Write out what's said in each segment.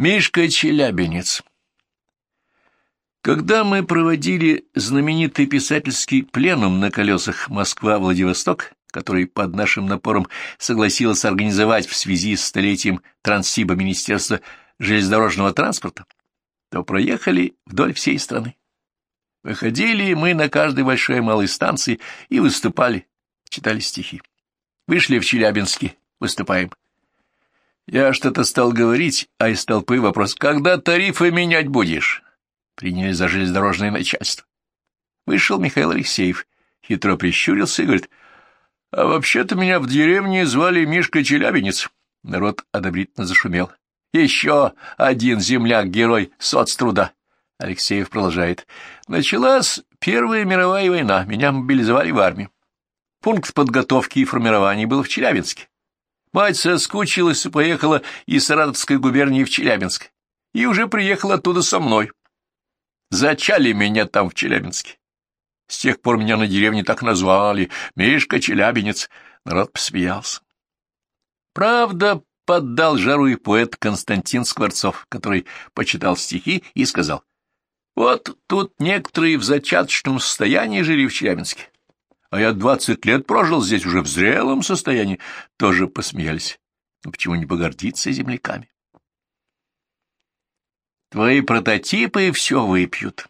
Мишка Челябинец. Когда мы проводили знаменитый писательский пленум на колесах Москва-Владивосток, который под нашим напором согласилась организовать в связи с столетием Транссиба Министерства железнодорожного транспорта, то проехали вдоль всей страны. Выходили мы на каждой большой и малой станции и выступали, читали стихи. Вышли в Челябинске, выступаем. Я что-то стал говорить, а из толпы вопрос, когда тарифы менять будешь? Приняли за железнодорожное начальство. Вышел Михаил Алексеев, хитро прищурился и говорит, а вообще-то меня в деревне звали Мишка Челябинец. Народ одобрительно зашумел. Еще один земляк-герой соцтруда. Алексеев продолжает. Началась Первая мировая война, меня мобилизовали в армию. Пункт подготовки и формирования был в Челябинске. Мать соскучилась и поехала из Саратовской губернии в Челябинск. И уже приехала оттуда со мной. Зачали меня там в Челябинске. С тех пор меня на деревне так назвали. Мишка Челябинец. Народ посмеялся. Правда, поддал жару и поэт Константин Скворцов, который почитал стихи и сказал, «Вот тут некоторые в зачаточном состоянии жили в Челябинске а я двадцать лет прожил здесь уже в зрелом состоянии, тоже посмеялись. Ну, почему не погордиться земляками? Твои прототипы все выпьют.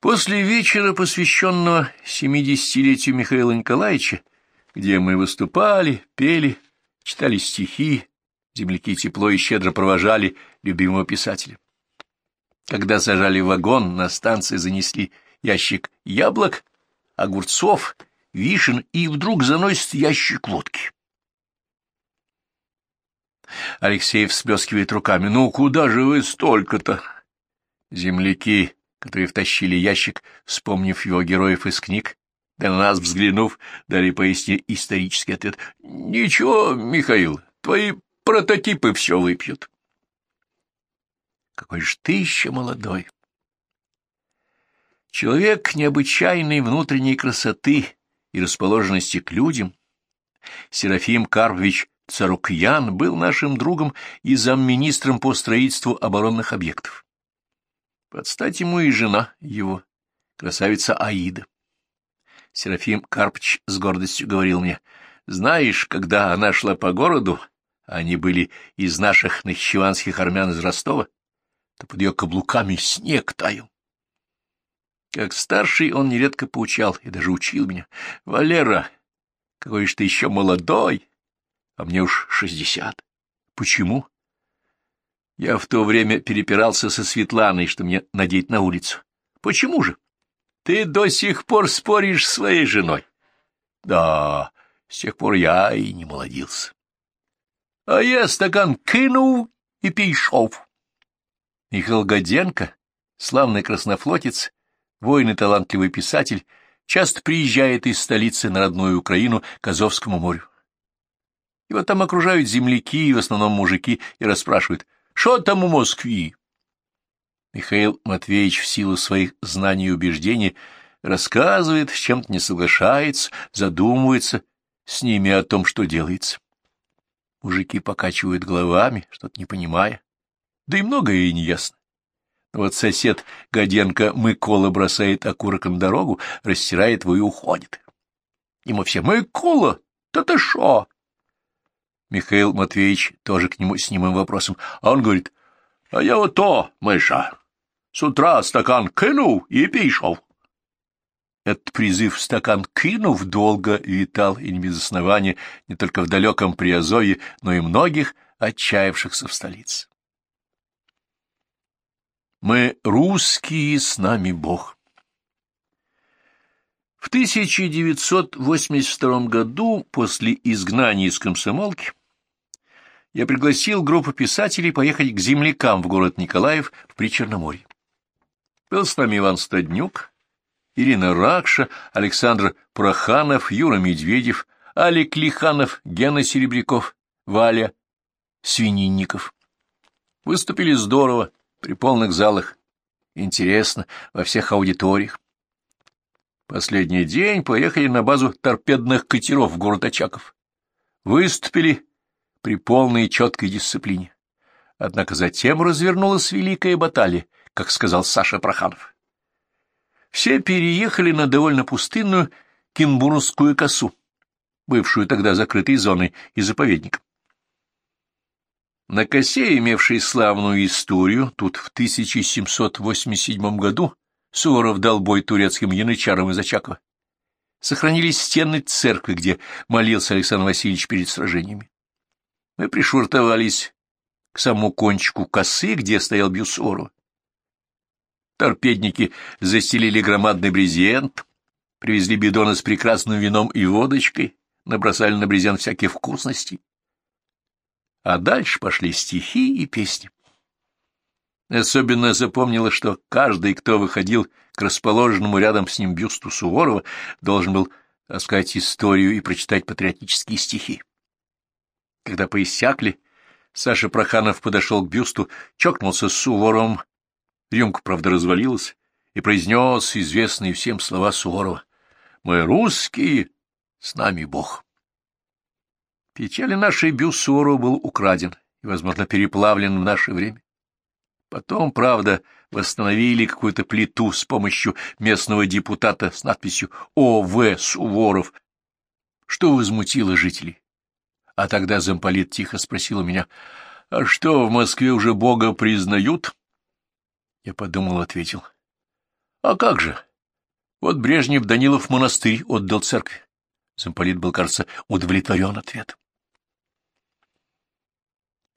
После вечера, посвященного семидесятилетию Михаила Николаевича, где мы выступали, пели, читали стихи, земляки тепло и щедро провожали любимого писателя. Когда сажали вагон, на станции занесли ящик яблок, огурцов, вишен и вдруг заносит ящик водки. Алексей всплескивает руками. «Ну, куда же вы столько-то?» Земляки, которые втащили ящик, вспомнив его героев из книг, да на нас взглянув, дали поясни исторический ответ. «Ничего, Михаил, твои прототипы все выпьют». «Какой же ты еще молодой!» Человек необычайной внутренней красоты и расположенности к людям, Серафим Карпович Царукьян был нашим другом и замминистром по строительству оборонных объектов. Под стать ему и жена его, красавица Аида. Серафим Карпович с гордостью говорил мне, «Знаешь, когда она шла по городу, они были из наших нахичеванских армян из Ростова, то под ее каблуками снег таял. Как старший он нередко поучал и даже учил меня. «Валера, какой же ты еще молодой, а мне уж шестьдесят. Почему?» Я в то время перепирался со Светланой, что мне надеть на улицу. «Почему же? Ты до сих пор споришь с своей женой». «Да, с тех пор я и не молодился». «А я стакан кинул и пейшов». Михаил Годенко, славный краснофлотец, воин и талантливый писатель, часто приезжает из столицы на родную Украину к Азовскому морю. Его там окружают земляки, в основном мужики, и расспрашивают, что там у Москвы? Михаил Матвеевич в силу своих знаний и убеждений рассказывает, с чем-то не соглашается, задумывается с ними о том, что делается. Мужики покачивают головами, что-то не понимая, да и многое и не ясно. Вот сосед Годенко Микола бросает окурок на дорогу, растирает его и уходит. Ему все «Микола, да ты шо?» Михаил Матвеевич тоже к нему с немым вопросом, а он говорит, «А я вот то, мыша, с утра стакан кинул и пишел». Этот призыв «стакан кинув» долго витал и не без основания не только в далеком Приазовье, но и многих отчаявшихся в столице. Мы русские, с нами Бог. В 1982 году, после изгнания из комсомолки, я пригласил группу писателей поехать к землякам в город Николаев в Причерноморье. Был с нами Иван Стаднюк, Ирина Ракша, Александр Проханов, Юра Медведев, Алик Лиханов, Гена Серебряков, Валя Свининников. Выступили здорово, при полных залах, интересно, во всех аудиториях. Последний день поехали на базу торпедных катеров в город Очаков. Выступили при полной четкой дисциплине. Однако затем развернулась великая баталия, как сказал Саша Проханов. Все переехали на довольно пустынную Кимбурскую косу, бывшую тогда закрытой зоной и заповедником. На косе, имевшей славную историю, тут в 1787 году Суворов дал бой турецким янычарам из Очакова. Сохранились стены церкви, где молился Александр Васильевич перед сражениями. Мы пришвартовались к самому кончику косы, где стоял Суворова. Торпедники застелили громадный брезент, привезли бидоны с прекрасным вином и водочкой, набросали на брезент всякие вкусности. А дальше пошли стихи и песни. Особенно запомнила, что каждый, кто выходил к расположенному рядом с ним бюсту Суворова, должен был рассказать историю и прочитать патриотические стихи. Когда поиссякли, Саша Проханов подошел к бюсту, чокнулся с Суворовым, рюмка, правда, развалилась, и произнес известные всем слова Суворова. «Мы русские, с нами Бог». Печали нашей бюст Суворова был украден и, возможно, переплавлен в наше время. Потом, правда, восстановили какую-то плиту с помощью местного депутата с надписью «О.В. Суворов», что возмутило жителей. А тогда замполит тихо спросил меня, «А что, в Москве уже Бога признают?» Я подумал, ответил, «А как же? Вот Брежнев Данилов монастырь отдал церкви». Замполит был, кажется, удовлетворен ответом.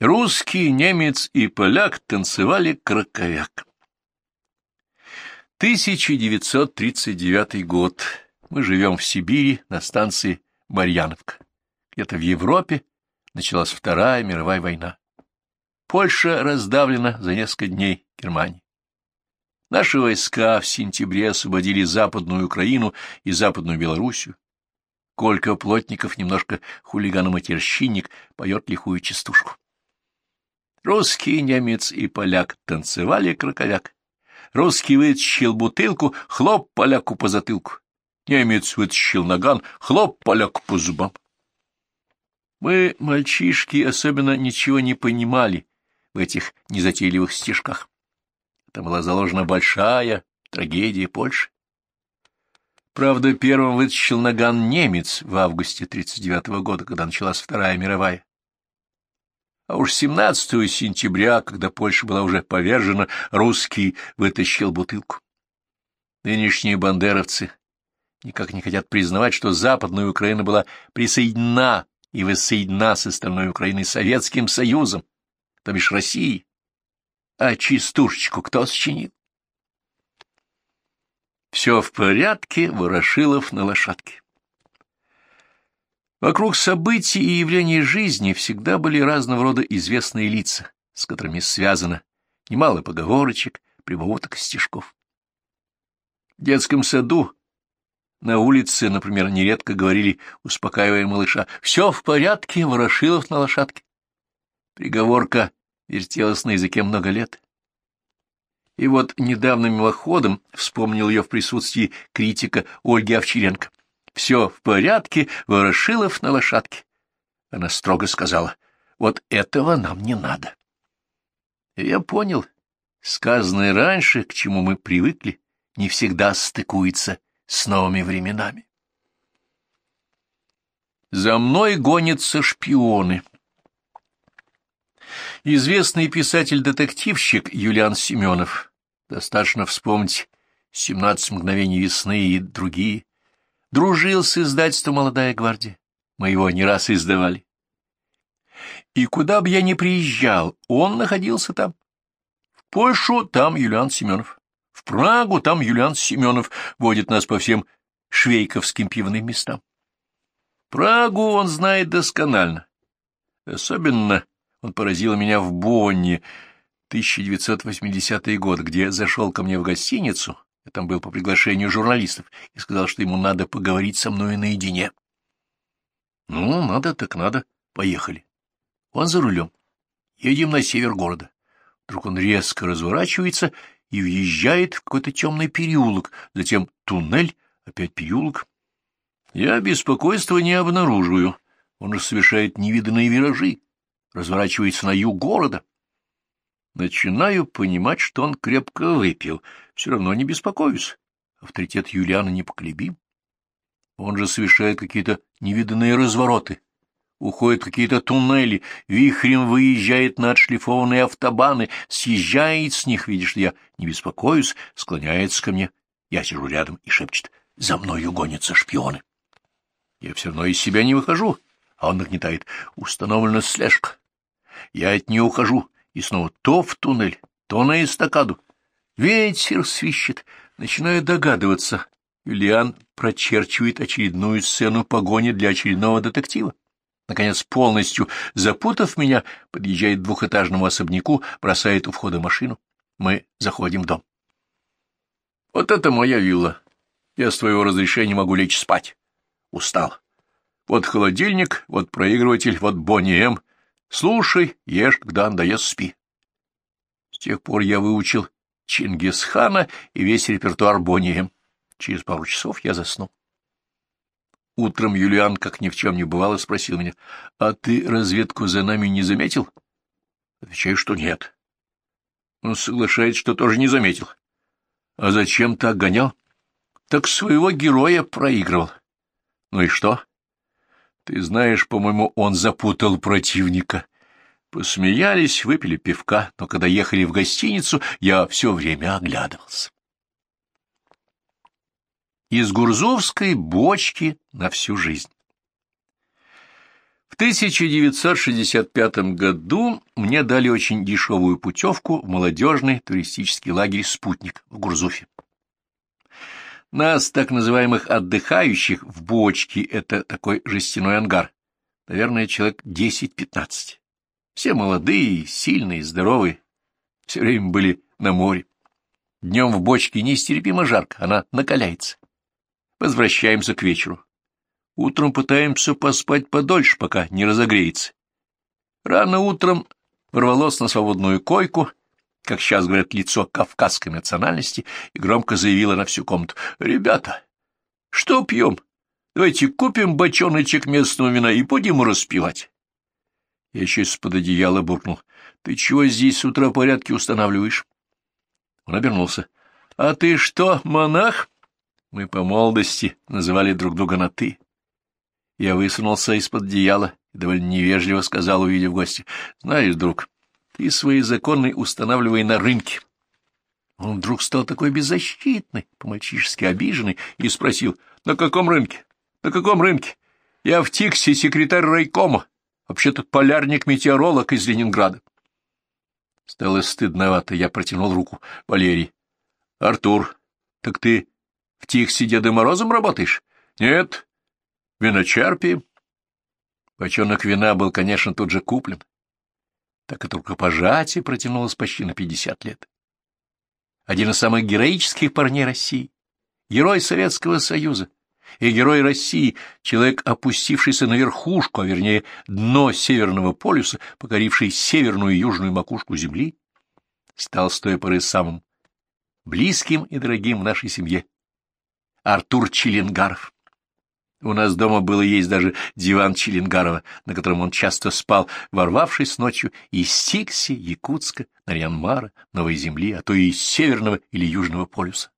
Русский, немец и поляк танцевали краковяк. 1939 год. Мы живем в Сибири на станции Марьяновка. Где-то в Европе началась Вторая мировая война. Польша раздавлена за несколько дней Германии. Наши войска в сентябре освободили Западную Украину и Западную Белоруссию. Колька Плотников, немножко хулиган-матерщинник, поет лихую частушку. Русский, немец и поляк танцевали краковяк. Русский вытащил бутылку, хлоп поляку по затылку. Немец вытащил наган, хлоп поляку по зубам. Мы, мальчишки, особенно ничего не понимали в этих незатейливых стишках. Там была заложена большая трагедия Польши. Правда, первым вытащил наган немец в августе 1939 года, когда началась Вторая мировая. А уж 17 сентября, когда Польша была уже повержена, русский вытащил бутылку. Нынешние бандеровцы никак не хотят признавать, что Западная Украина была присоединена и воссоединена с остальной Украиной Советским Союзом, то бишь Россией. А чистушечку кто сочинил? Все в порядке, Ворошилов на лошадке. Вокруг событий и явлений жизни всегда были разного рода известные лица, с которыми связано немало поговорочек, прибауток и стишков. В детском саду на улице, например, нередко говорили, успокаивая малыша, «Все в порядке, Ворошилов на лошадке». Приговорка вертелась на языке много лет. И вот недавно мимоходом вспомнил ее в присутствии критика Ольги Овчаренко. Все в порядке, Ворошилов на лошадке. Она строго сказала, вот этого нам не надо. Я понял, сказанное раньше, к чему мы привыкли, не всегда стыкуется с новыми временами. За мной гонятся шпионы. Известный писатель-детективщик Юлиан Семенов, достаточно вспомнить «Семнадцать мгновений весны» и другие, Дружил с издательством «Молодая гвардия». Мы его не раз издавали. И куда бы я ни приезжал, он находился там. В Польшу там Юлиан Семенов. В Прагу там Юлиан Семенов водит нас по всем швейковским пивным местам. Прагу он знает досконально. Особенно он поразил меня в Бонне, 1980 год, где зашел ко мне в гостиницу я там был по приглашению журналистов и сказал, что ему надо поговорить со мной наедине. Ну, надо так надо. Поехали. Он за рулем. Едем на север города. Вдруг он резко разворачивается и въезжает в какой-то темный переулок, затем туннель, опять переулок. Я беспокойства не обнаруживаю. Он же совершает невиданные виражи, разворачивается на юг города. Начинаю понимать, что он крепко выпил. Все равно не беспокоюсь. Авторитет Юлиана непоколебим. Он же совершает какие-то невиданные развороты. Уходит какие-то туннели, вихрем выезжает на отшлифованные автобаны, съезжает с них, видишь ли, я не беспокоюсь, склоняется ко мне. Я сижу рядом и шепчет, за мною гонятся шпионы. Я все равно из себя не выхожу, а он нагнетает. Установлена слежка. Я от нее ухожу, и снова то в туннель, то на эстакаду. Ветер свищет, начинаю догадываться. Юлиан прочерчивает очередную сцену погони для очередного детектива. Наконец, полностью запутав меня, подъезжает к двухэтажному особняку, бросает у входа машину. Мы заходим в дом. Вот это моя вилла. Я с твоего разрешения могу лечь спать. Устал. Вот холодильник, вот проигрыватель, вот Бонни М. Слушай, ешь, когда надоест, спи. С тех пор я выучил Чингисхана и весь репертуар Бонни. Через пару часов я заснул. Утром Юлиан, как ни в чем не бывало, спросил меня, «А ты разведку за нами не заметил?» Отвечаю, что нет. Он соглашается, что тоже не заметил. «А зачем так гонял?» «Так своего героя проигрывал». «Ну и что?» Ты знаешь, по-моему, он запутал противника. Посмеялись, выпили пивка, но когда ехали в гостиницу, я все время оглядывался. Из Гурзовской бочки на всю жизнь. В 1965 году мне дали очень дешевую путевку в молодежный туристический лагерь «Спутник» в Гурзуфе. Нас, так называемых отдыхающих, в бочке, это такой жестяной ангар, наверное, человек десять-пятнадцать. Все молодые, сильные, здоровые, все время были на море. Днем в бочке нестерпимо жарко, она накаляется. Возвращаемся к вечеру. Утром пытаемся поспать подольше, пока не разогреется. Рано утром ворвалось на свободную койку — как сейчас говорят, лицо кавказской национальности, и громко заявила на всю комнату. — Ребята, что пьем? Давайте купим бочоночек местного вина и будем распивать. Я еще из-под одеяла буркнул. — Ты чего здесь с утра порядки устанавливаешь? Он обернулся. — А ты что, монах? Мы по молодости называли друг друга на «ты». Я высунулся из-под одеяла и довольно невежливо сказал, увидев гостя. — Знаешь, друг, ты свои законы устанавливай на рынке. Он вдруг стал такой беззащитный, по-мальчишески обиженный, и спросил, на каком рынке? На каком рынке? Я в Тиксе секретарь райкома, вообще-то полярник-метеоролог из Ленинграда. Стало стыдновато, я протянул руку Валерий. — Артур, так ты в Тиксе Дедом Морозом работаешь? — Нет, виночерпием. Бочонок вина был, конечно, тут же куплен так это рукопожатие протянулось почти на пятьдесят лет. Один из самых героических парней России, герой Советского Союза и герой России, человек, опустившийся на верхушку, а вернее дно Северного полюса, покоривший северную и южную макушку Земли, стал с той поры самым близким и дорогим в нашей семье. Артур Челенгаров. У нас дома было есть даже диван Челенгарова, на котором он часто спал, ворвавшись ночью из Тикси, Якутска, Нарьянмара, Новой Земли, а то и из Северного или Южного полюса.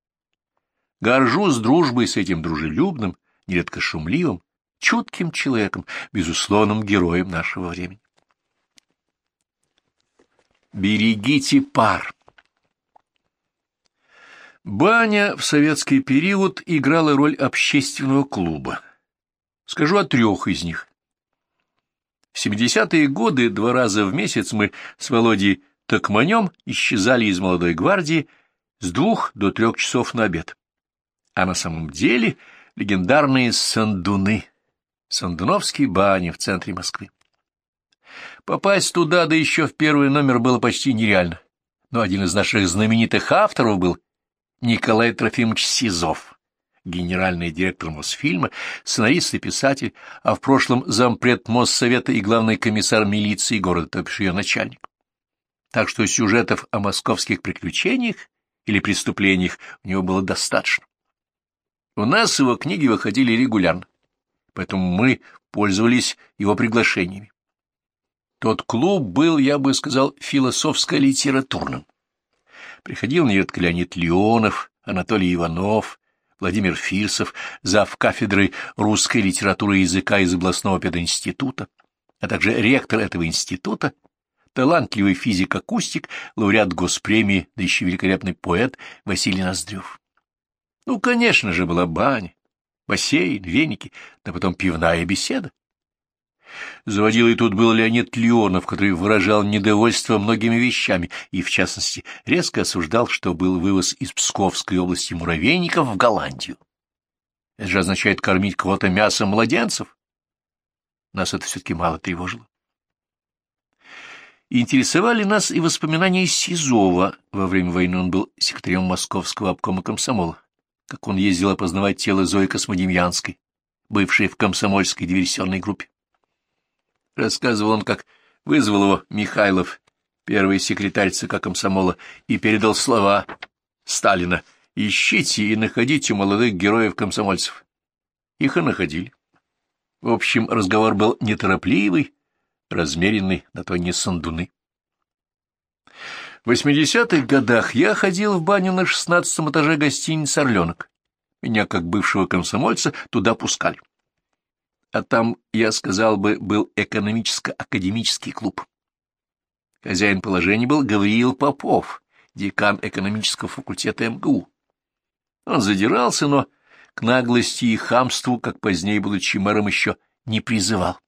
Горжусь дружбой с этим дружелюбным, нередко шумливым, чутким человеком, безусловным героем нашего времени. Берегите пар. Баня в советский период играла роль общественного клуба. Скажу о трех из них. В 70-е годы два раза в месяц мы с Володей Токманем исчезали из молодой гвардии с двух до трех часов на обед. А на самом деле легендарные сандуны, сандуновские бани в центре Москвы. Попасть туда, да еще в первый номер, было почти нереально. Но один из наших знаменитых авторов был Николай Трофимович Сизов генеральный директор Мосфильма, сценарист и писатель, а в прошлом зампред Моссовета и главный комиссар милиции города, то бишь ее начальник. Так что сюжетов о московских приключениях или преступлениях у него было достаточно. У нас его книги выходили регулярно, поэтому мы пользовались его приглашениями. Тот клуб был, я бы сказал, философско-литературным. Приходил нередко Леонид Леонов, Анатолий Иванов, Владимир Фирсов, зав. кафедры русской литературы и языка из областного пединститута, а также ректор этого института, талантливый физик-акустик, лауреат госпремии, да еще великолепный поэт Василий Ноздрев. Ну, конечно же, была баня, бассейн, веники, да потом пивная беседа. Заводилой тут был Леонид Леонов, который выражал недовольство многими вещами и, в частности, резко осуждал, что был вывоз из Псковской области муравейников в Голландию. Это же означает кормить кого-то мясом младенцев. Нас это все-таки мало тревожило. Интересовали нас и воспоминания Сизова. Во время войны он был секретарем Московского обкома комсомола, как он ездил опознавать тело Зои Космодемьянской, бывшей в комсомольской диверсионной группе. Рассказывал он, как вызвал его Михайлов, первый секретарь ЦК комсомола, и передал слова Сталина «Ищите и находите молодых героев-комсомольцев». Их и находили. В общем, разговор был неторопливый, размеренный, на то не сандуны. В 80-х годах я ходил в баню на шестнадцатом этаже гостиницы «Орленок». Меня, как бывшего комсомольца, туда пускали а там, я сказал бы, был экономическо-академический клуб. Хозяин положения был Гавриил Попов, декан экономического факультета МГУ. Он задирался, но к наглости и хамству, как позднее, будучи мэром, еще не призывал.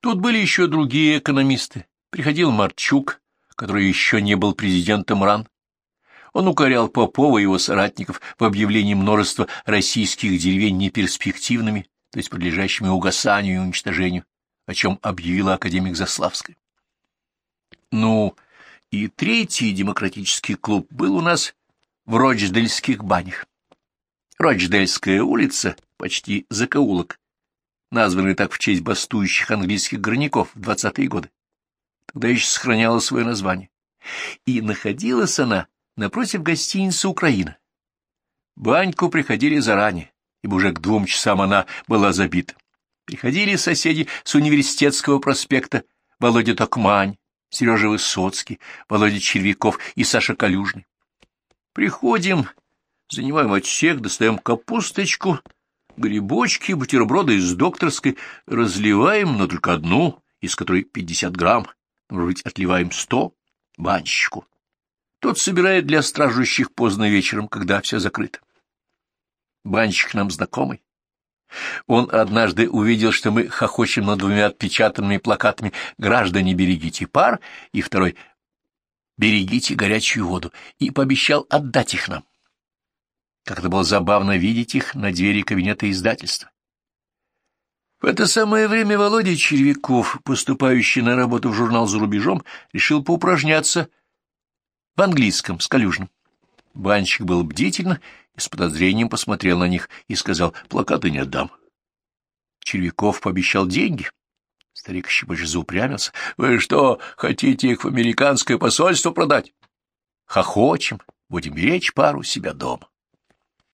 Тут были еще другие экономисты. Приходил Марчук, который еще не был президентом РАН. Он укорял Попова и его соратников в объявлении множества российских деревень неперспективными, то есть подлежащими угасанию и уничтожению, о чем объявила академик Заславская. Ну, и третий демократический клуб был у нас в Рочдельских банях. Рочдельская улица, почти закоулок, названный так в честь бастующих английских горняков в двадцатые годы. Тогда еще сохраняла свое название. И находилась она напротив гостиницы «Украина». Баньку приходили заранее, ибо уже к двум часам она была забита. Приходили соседи с университетского проспекта Володя Токмань, Сережа Высоцкий, Володя Червяков и Саша Калюжный. Приходим, занимаем отсек, достаем капусточку, грибочки, бутерброды из докторской, разливаем, но только одну, из которой 50 грамм, может быть, отливаем 100, банщику. Тот собирает для стражущих поздно вечером, когда все закрыто. Банщик нам знакомый. Он однажды увидел, что мы хохочем над двумя отпечатанными плакатами «Граждане, берегите пар» и второй «Берегите горячую воду» и пообещал отдать их нам. Как это было забавно видеть их на двери кабинета издательства. В это самое время Володя Червяков, поступающий на работу в журнал «За рубежом», решил поупражняться в английском с Калюжным. Банщик был бдительно с подозрением посмотрел на них и сказал, плакаты не отдам. Червяков пообещал деньги. Старик еще больше заупрямился. Вы что, хотите их в американское посольство продать? Хохочем, будем беречь пару себя дома.